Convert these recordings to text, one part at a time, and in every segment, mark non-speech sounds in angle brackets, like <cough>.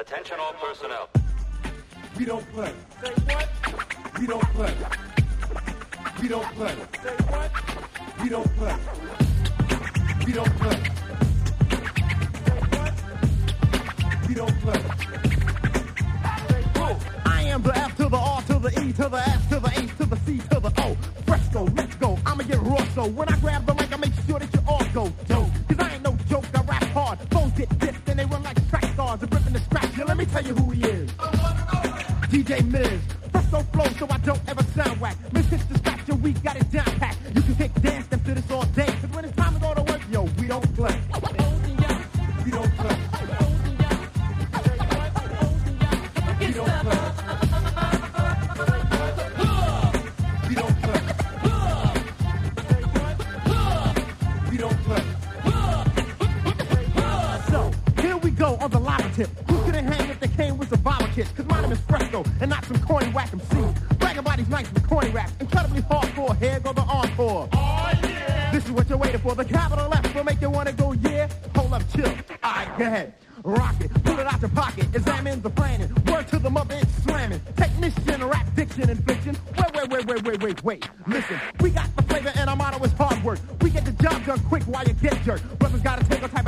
Attention all personnel. We don't play. Say what? We don't play. We don't play. Say what? We don't play. We don't play. Say what? We don't play. I am the F to the R to the E to the S to the H to the C to the O. Freshco, let's go. I'ma get raw. So when I grab the mic, I make sure that you all go tell you who he is. DJ Miz. Freshco flow so I don't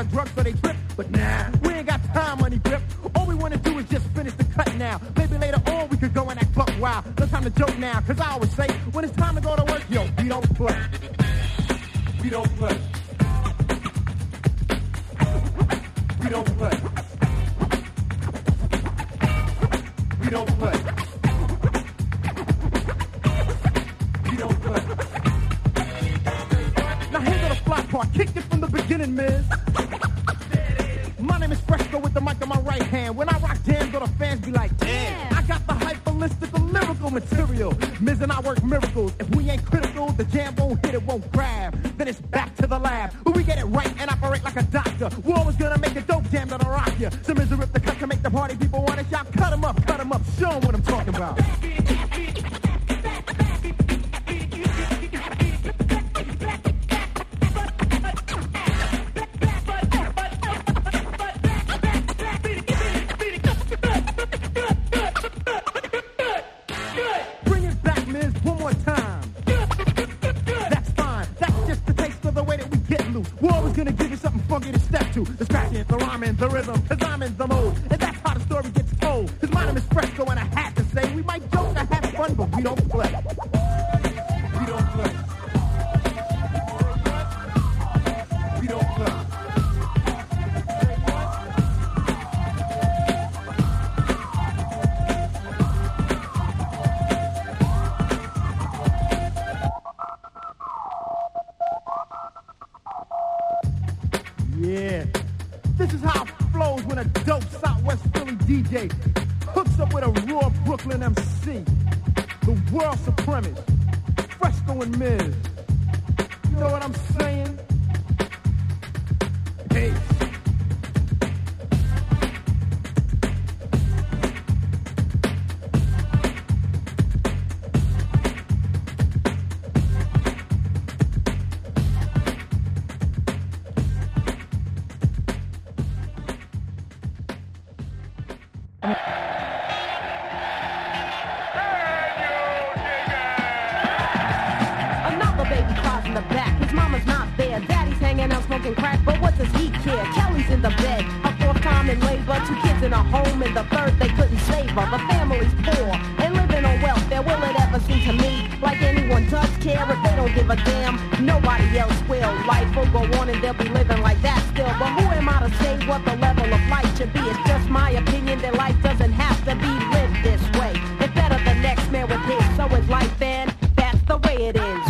of drug so they trip, but nah, we ain't got time, money grip. All we wanna do is just finish the cut now. Maybe later on we could go and act buck wild. No time to joke now, cause I always say, when it's time to go to work, yo, we don't play. We don't play. We don't play. We don't play. We don't play. Now here the fly part. Kicked it from the beginning, Miz. Mic in my right hand. When I rock jams, all the fans be like, damn. I got the hyperlistical lyrical material. Miz and I work miracles. If we ain't critical, the jam won't hit, it won't grab. Then it's back to the lab. Where we get it right and operate like a doctor. We're always gonna make a dope jam that'll rock you. So Miz rip the cut to make the party people wanna shout. Cut 'em up, cut 'em up. Show 'em what I'm talking it is.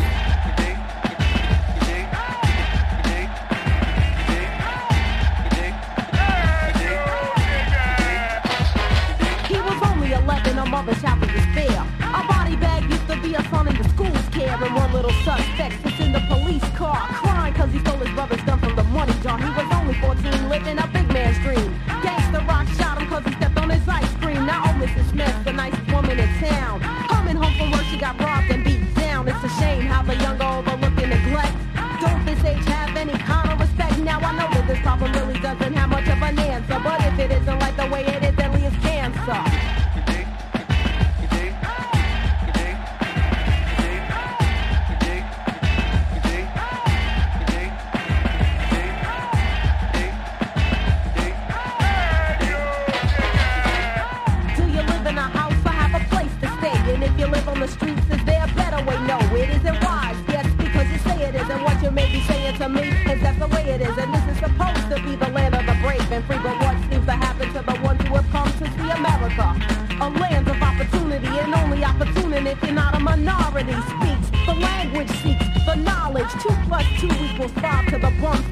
He was only 11, a shout of despair. A body bag used to be a son in the school's care. And one little suspect was in the police car, crying cause he stole his brother's gun from the money jar. He was only 14, living a big man's dream. Gangsta rock shot him cause he stepped on his ice cream. Now old Mrs. Smith, the nicest woman in town. If you're not a minority. Speaks the language, seeks the knowledge. Two plus two equals five to the bum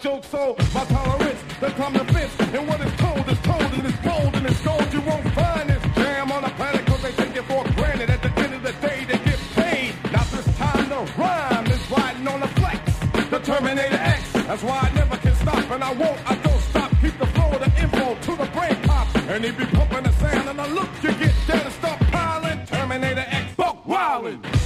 joke so my tolerance the common defense and what is told is told and it's gold and it's gold you won't find this jam on the planet cause they take it for granted. At the end of the day they get paid. Now this time the rhyme is riding on the flex. The Terminator X that's why I never can stop. And I won't I don't stop. Keep the flow of the info to the brain pop and he be pumping the sound and I look you get dead and stop piling. Terminator X buck wildin'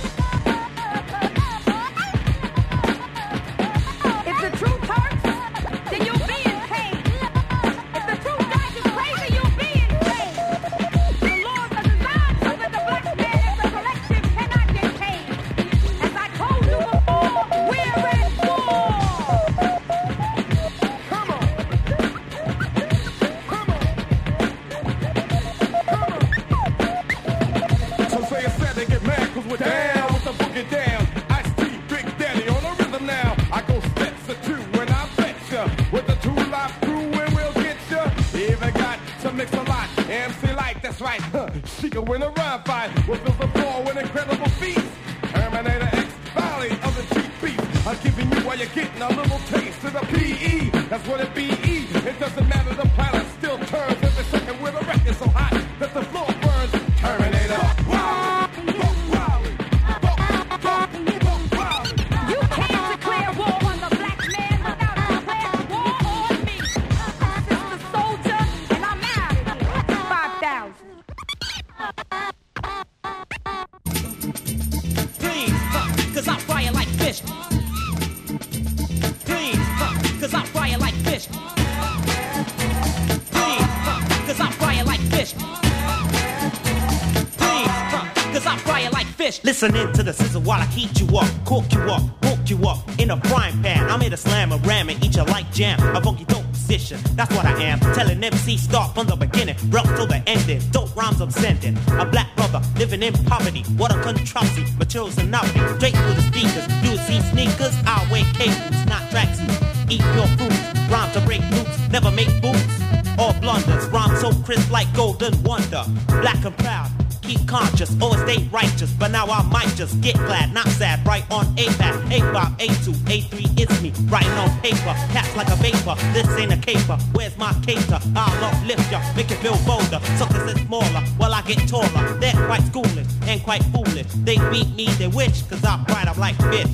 fish. Listening to the sizzle while I heat you up, cook you up, cook you up in a frying pan. I'm here to slam a ram and eat you like jam. A funky dope position, that's what I am. Telling MC start from the beginning, rough till the ending. Dope rhymes I'm sending. A black brother living in poverty. What a controversy. Materials are nothing. Straight through the speakers. You see sneakers, I wear cables, not tracksuits. Eat your fruits. Rhyme to break roots, never make boots. All blunders. Rhyme so crisp like golden wonder. Black and proud. Keep conscious, always stay righteous. But now I might just get glad, not sad. Right on A pad, A Bob, A2, A3, it's me. Writing on paper, cats like a vapor. This ain't a caper. Where's my cater? I'll uplift ya, make it feel bolder. Suckers is smaller, while I get taller. They're quite schoolish and quite foolish. They beat me, they wish, cause I fry them like fish.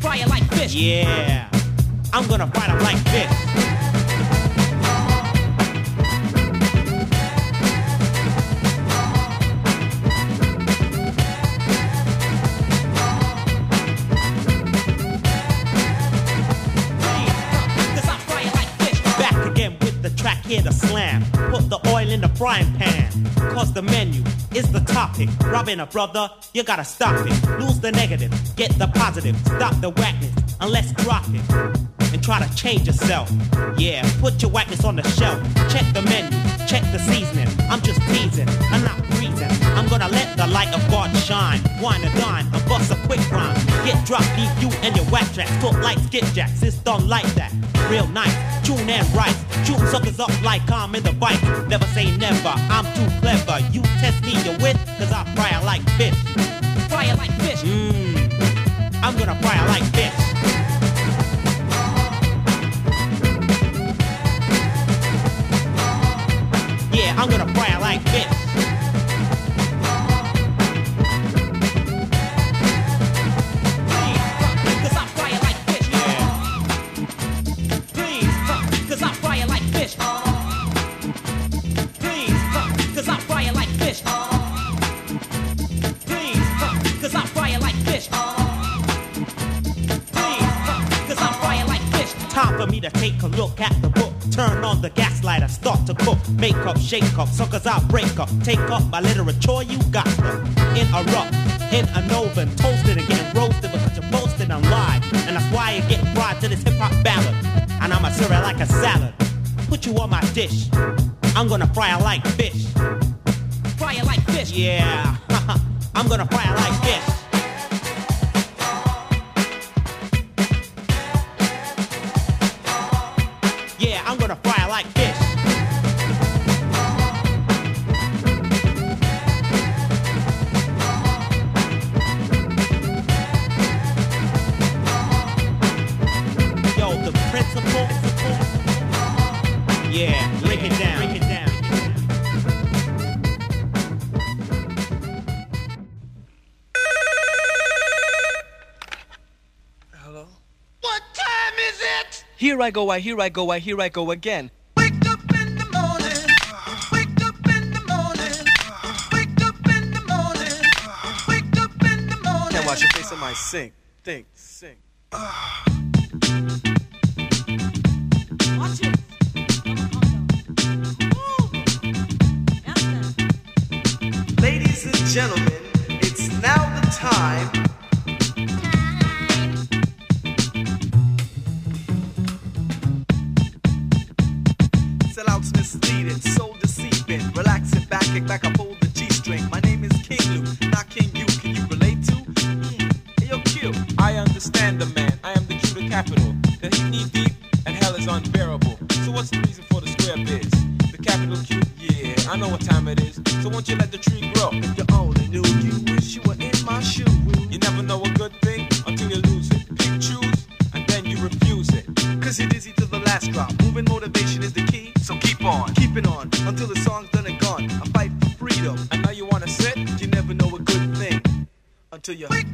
Fry it like fish. Yeah, I'm gonna fry them like fish. Here to slam. Put the oil in the frying pan. Cause the menu is the topic. Robbing a brother, you gotta stop it. Lose the negative, get the positive. Stop the whackness, unless drop it. And try to change yourself. Yeah, put your whackness on the shelf. Check the menu, check the seasoning. I'm just teasing, I'm not freezing. I'm gonna let the light of God shine. Wine a dime, and bust a quick rhyme. Get dropped, leave you and your whack tracks. Talk like skipjacks, it's done like that. Real nice, tune and right. Shoot suckers up like I'm in the bike. Never say never, I'm too clever. You test me, you wit, cause I fry like fish. Fry like fish. Mmm, I'm gonna fry like fish. To take a look at the book. Turn on the gaslighter, start to cook. Make up, shake up, suckers I break up. Take up my literature, you got to interrupt. In an oven, toasted and getting roasted because you're boasted and lied. And that's why you're getting fried to this hip hop ballad. And I'ma serve it like a salad. Put you on my dish. I'm gonna fry it like fish. Fry it like fish. Yeah, <laughs> I'm gonna fry it like fish. I go, I here I go, I here I go again. Wake up in the morning. Wake up in the morning. Wake up in the morning. Wake up in the morning. Can't wash your face in my sink. Think, sing. Ladies and gentlemen, it's now the time. Deceiving. Relax it back, kick back, I pull the G string. My name is King Luke, not King You. Can you relate to? Mm. Hey, yo, Q. I understand the man. I am the Q to capital. The heat knee deep and hell is unbearable. So what's the reason for the square biz? The capital Q? Yeah, I know what time it is. So won't you let the tree grow? If you only knew, you wish you were in my shoe. You never know a good thing until you lose it. Pick, choose, and then you refuse it. Cause you're dizzy to the last drop. Moving motivation is the key. So keep on, keep on until the song's done and gone. I fight for freedom. And now you wanna sit? You never know a good thing until you wake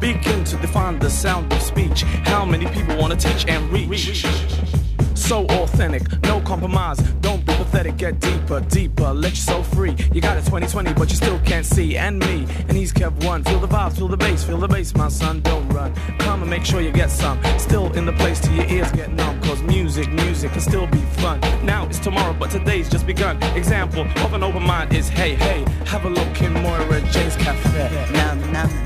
begin to define the sound of speech. How many people want to teach and reach? So authentic, no compromise. Don't be pathetic, get deeper, deeper. Let your soul free. You got it 2020, but you still can't see. And me, and he's kept one. Feel the vibes, feel the bass, feel the bass, my son. Don't run. Come and make sure you get some. Still in the place till your ears get numb. Cause music, music can still be fun. Now it's tomorrow, but today's just begun. Example of an open mind is hey, hey. Have a look in Moira Jane's Cafe. Nom nom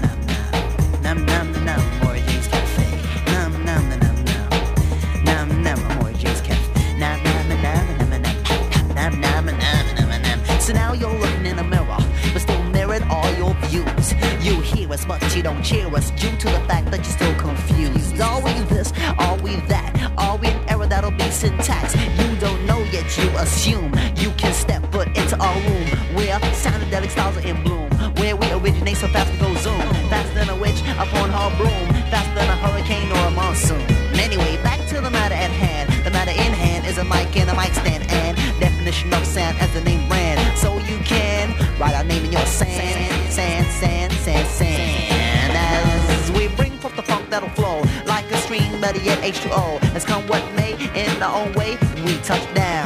but you don't cheer us due to the fact that you're still confused. Are we this? Are we that? Are we an error that'll be syntax? You don't know yet, you assume you can step foot into our room where soundedelic styles are in bloom. Where we originate so fast we go zoom. Faster than a witch upon her broom. Faster than a hurricane or a monsoon. Anyway, back to the matter at hand. The matter in hand is a mic and a mic stand and definition of sound yet H2O. Has come what may in our own way. We touch down.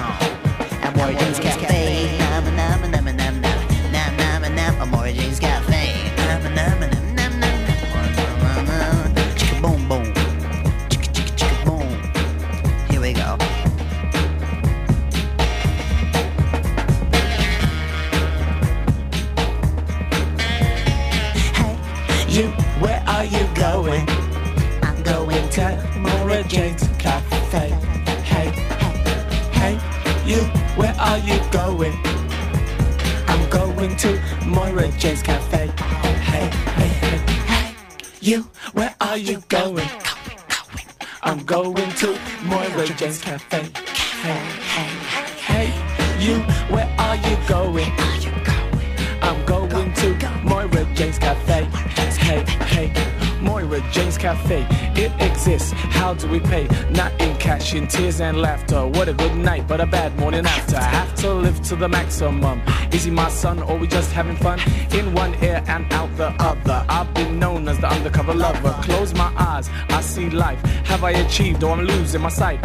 we pay? Not in cash, in tears and laughter. What a good night, but a bad morning after. I have to live to the maximum. Is he my son, or we just having fun? In one ear and out the other. I've been known as the undercover lover. Close my eyes, I see life. Have I achieved, or I'm losing my sight?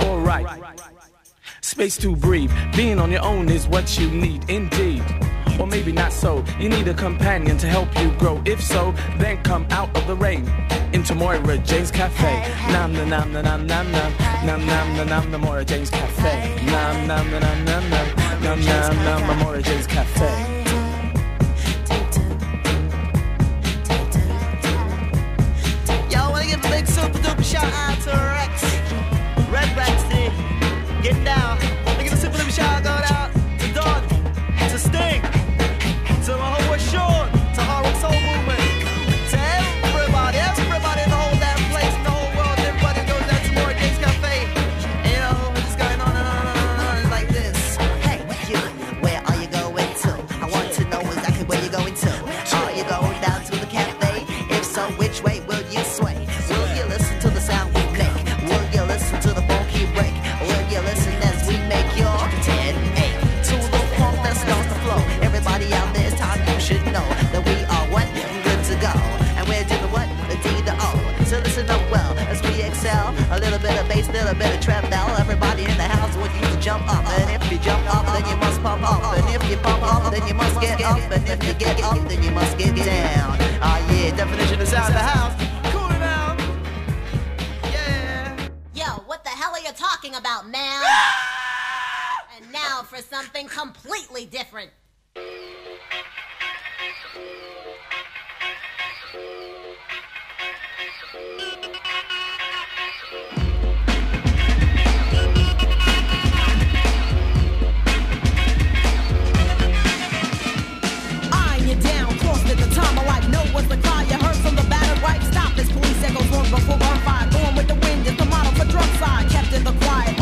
Alright space to breathe. Being on your own is what you need, indeed. Or maybe not so. You need a companion to help you grow. If so, then come out of the rain into Moira Jane's Cafe. Nam nam nam nam nam nam nam nam nam nam nam Moira Jane's Cafe. Nam nam nam nam nam nam nam nam nam Moira Jane's Cafe. Super duper shout out to Rex. get down. Wanna give a sip of the shot? a baby trap down. Everybody in the house would you to jump up. And if you jump up, then you must pump up. And if you pump up, then you must get up. And if you get up, then you must get down. Ah oh, yeah, definition is out of the house. Cool it out. Yeah. Yo, what the hell are you talking about, man? <laughs> and now for something completely different. before gunfire. Going with the wind is the model for drug side. Kept in the quiet.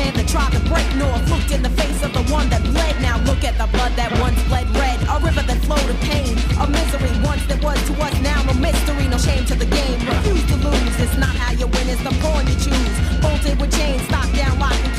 man that tried to break north looked in the face of the one that bled. Now look at the blood that once bled red. A river that flowed of pain. A misery once that was to us now a mystery. No shame to the game. Refuse to lose. It's not how you win. It's the pawn you choose. Bolted with chains, stopped down, locked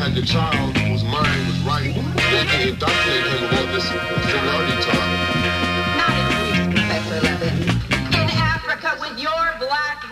had the child whose mind was right, they can indoctrinate him with all this similarity talk. Not in Africa with your black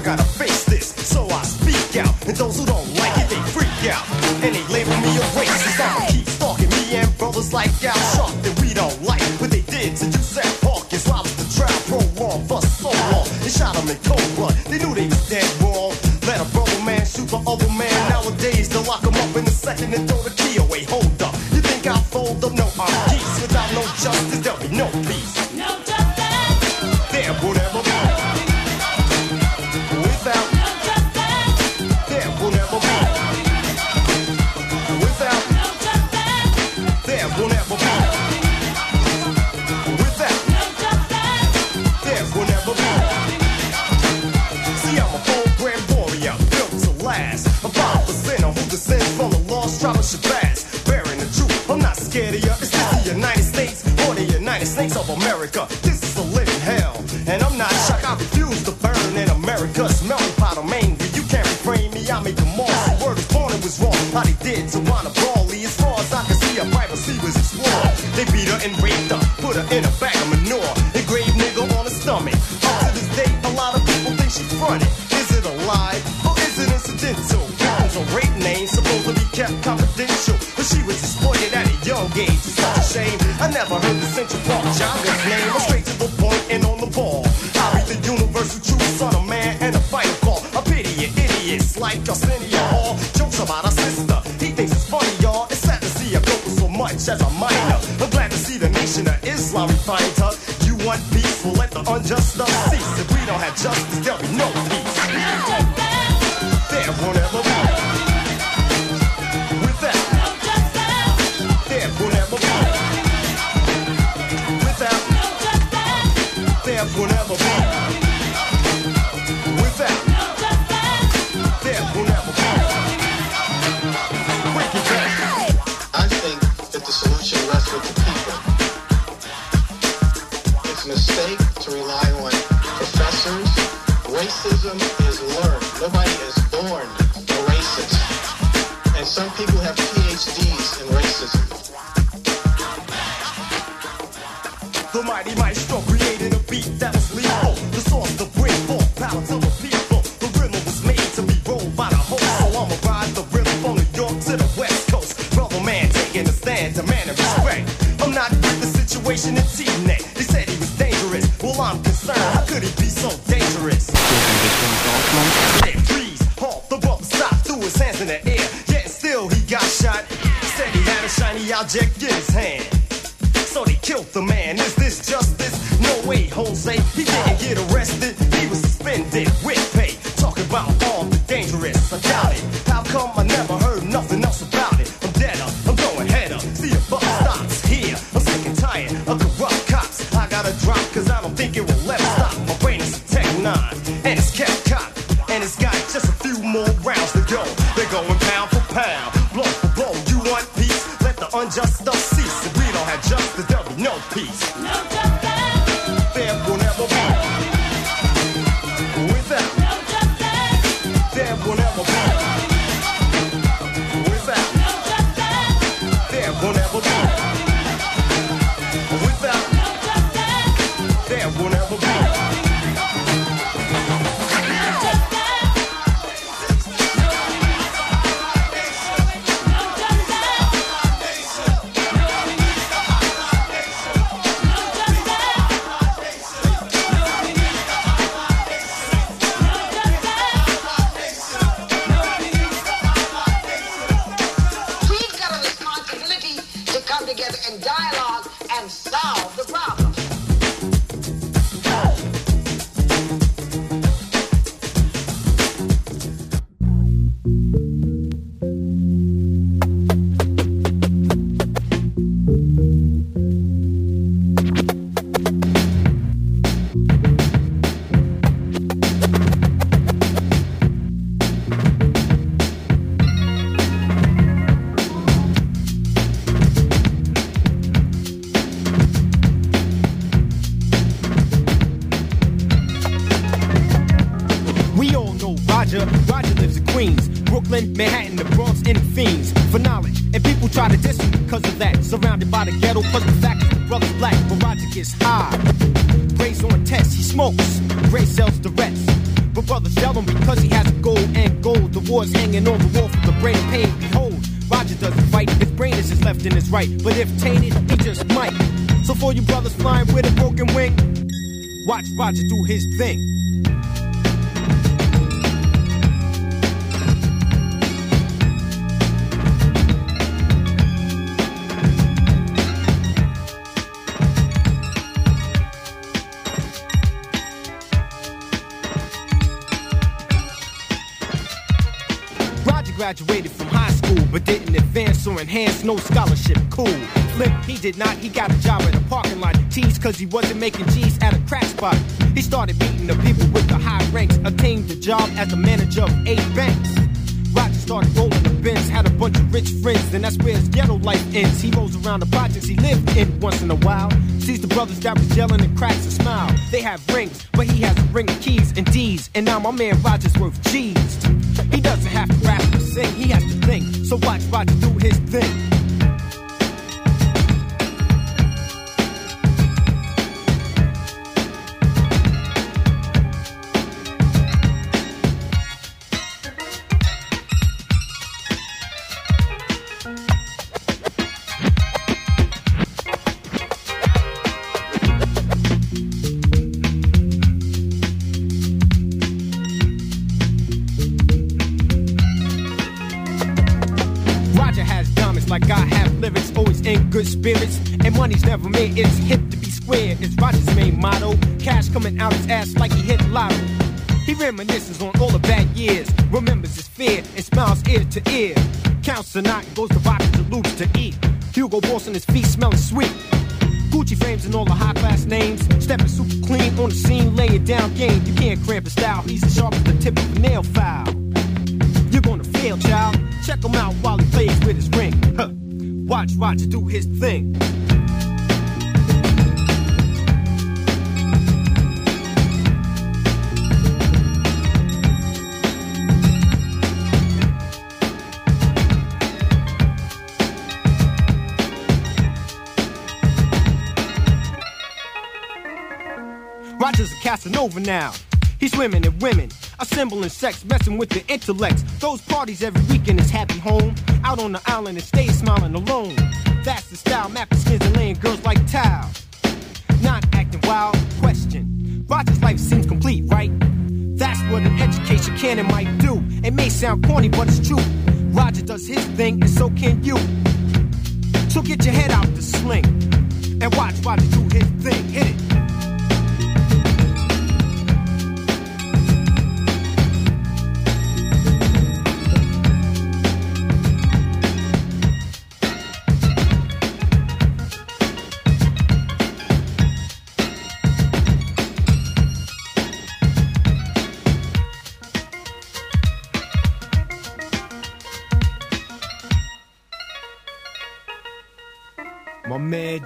I got a America. This is a living hell, and I'm not shocked. I refuse to burn in America's melting pot of anger. You can't refrain me, I make them all. The word is born, it was wrong. How they did to wanna brawl, as far as I can see, a privacy was explored. They beat her and raped her, put her in a never heard the Central Park jogger's name. Brothers yell him because he has a gold and gold. The war's hanging on the wall for the brain of pain. Behold, Roger doesn't fight. His brain is his left and his right. But if tainted, he just might. So for you brothers flying with a broken wing, watch Roger do his thing. Graduated from high school, but didn't advance or enhance no scholarship. Cool. Flip, he did not. He got a job at a parking lot. Teased cause he wasn't making G's at a crack spot. He started meeting the people with the high ranks, obtained the job as a manager of eight banks. Roger's started rolling the bins, had a bunch of rich friends, and that's where his ghetto life ends. He rolls around the projects he lived in once in a while. Sees the brothers that was yelling and cracks a smile. They have rings, but he has a ring of keys and D's. And now my man Roger's worth G's. He doesn't have to rap sing, he has to think. So watch Roger do his thing. In good spirits. And money's never made, it's hip to be square. It's Roger's main motto. Cash coming out his ass like he hit lotto. He reminisces on all the bad years, remembers his fear, and smiles ear to ear. Counts the night, goes to boxes and loops to eat. Hugo Boss on his feet smelling sweet. Gucci frames and all the high class names. Stepping super clean on the scene, laying down game. You can't cramp his style, he's as sharp as the tip of a nail file. You're gonna fail, child. Check him out while he plays with his. Watch Roger do his thing. Roger's a Casanova now. He's swimming in women, assembling sex, messing with the intellects. Those parties every weekend is happy home. Out on the island and stays smiling alone. That's the style, mapping skins and laying girls like tile. Not acting wild, question. Roger's life seems complete, right? That's what an education can and might do. It may sound corny, but it's true. Roger does his thing, and so can you. So get your head out the sling and watch Roger do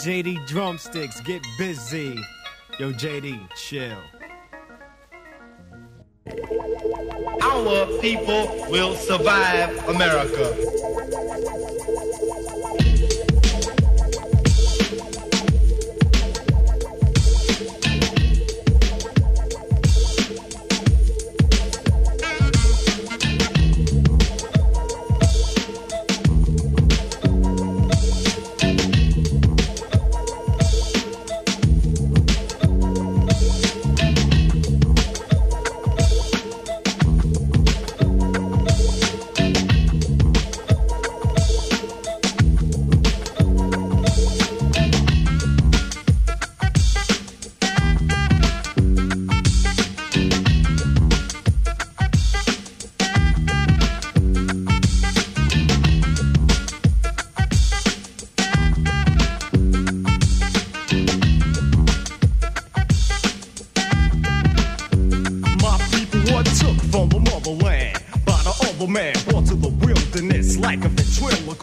JD Drumsticks, get busy. Yo, JD, chill. Our people will survive America.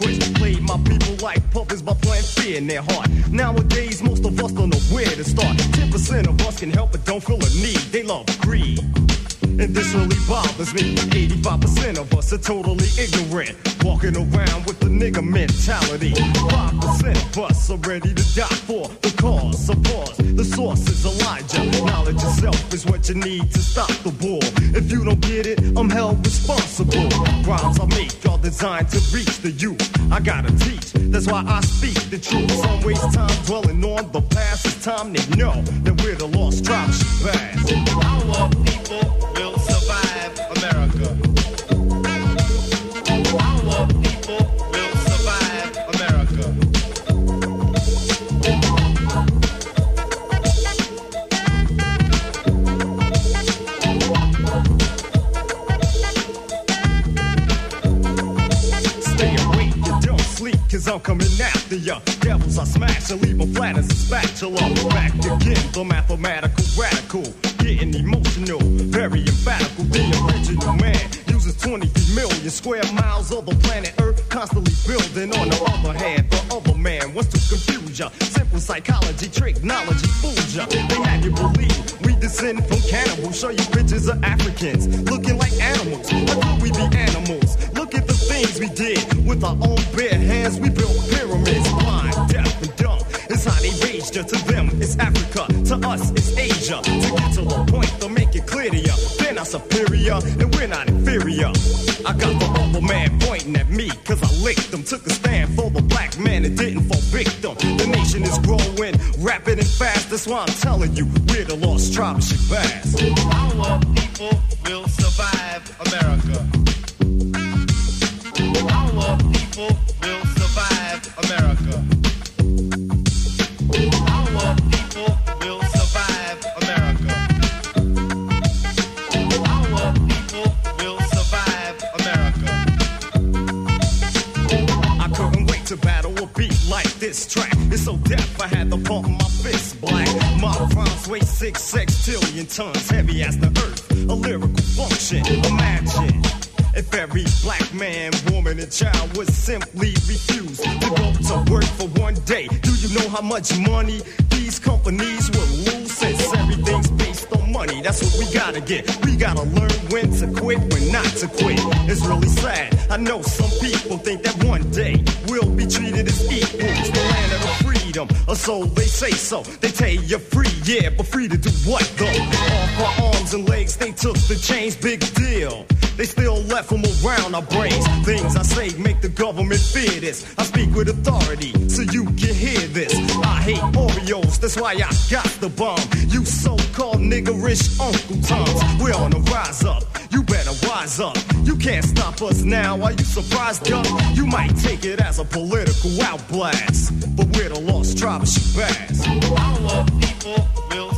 Played my people like puppets by playing fear in their heart. Nowadays, most of us don't know where to start. 10% of us can help but don't feel a need. They love greed. And this really bothers me. 85% of us are totally ignorant. Walking around with the nigga mentality. 5% of us are ready to die for the cause of pause. The source is Elijah. Knowledge itself is what you need to stop the bull. You don't get it, I'm held responsible. Rhymes I make are designed to reach the youth. I gotta teach, that's why I speak the truth. Some waste time dwelling on the past. It's time to know that we're the lost tribe Shabazz. Mathematical radical. Getting emotional, very emphatical. The original man, uses 23 million square miles of the planet Earth, constantly building. On the other hand, the other man wants to confuse ya. Simple psychology, technology, fools ya. They have you believe we descend from cannibals. Show you pictures of Africans looking like animals. How could we be animals? Look at the things we did with our own bare hands. We built pyramids, blind. It's raised ya. To them, it's Africa. To us, it's Asia. To get to the point, they'll make it clear to ya. They're not superior, and we're not inferior. I got the other man pointing at me, cause I licked them. Took a stand for the black man and didn't fall victim. The nation is growing rapid and fast. That's why I'm telling you, we're the lost tribe of Shabazz. Our people function. Imagine if every black man, woman, and child would simply refuse to go to work for one day. Do you know how much money these companies will lose since everything's based on money? That's what we gotta get. We gotta learn when to quit, when not to quit. It's really sad. I know some people think that one day or so they say so. They tell you free, yeah, but free to do what though? Off our arms and legs, they took the chains, big deal. They still left them around our brains. Things I say make the government fear this. I speak with authority, so you can hear this. I hate Oreos, that's why I got the bomb. You so-called niggerish Uncle Toms, we're on the rise up. You better wise up. You can't stop us now. Are you surprised, Duck? You might take it as a political outblast, but we're the lost tribe of Shabazz. Our people will